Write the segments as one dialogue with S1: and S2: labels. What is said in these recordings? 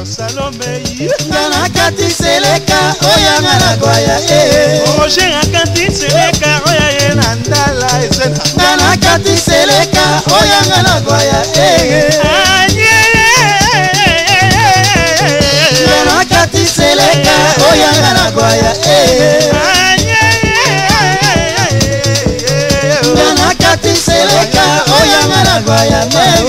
S1: nga nakati seleka oyo nga nakwaya eh. roge akati seleka oyo ye na ndala
S2: nga nakati seleka oyo nga nakwaya eh. nga nakati seleka oyo nga nakwaya eh. nga
S3: nakati seleka oyo nga nakwaya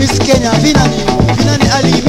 S4: Miss Kenya Vinani Vinani Ali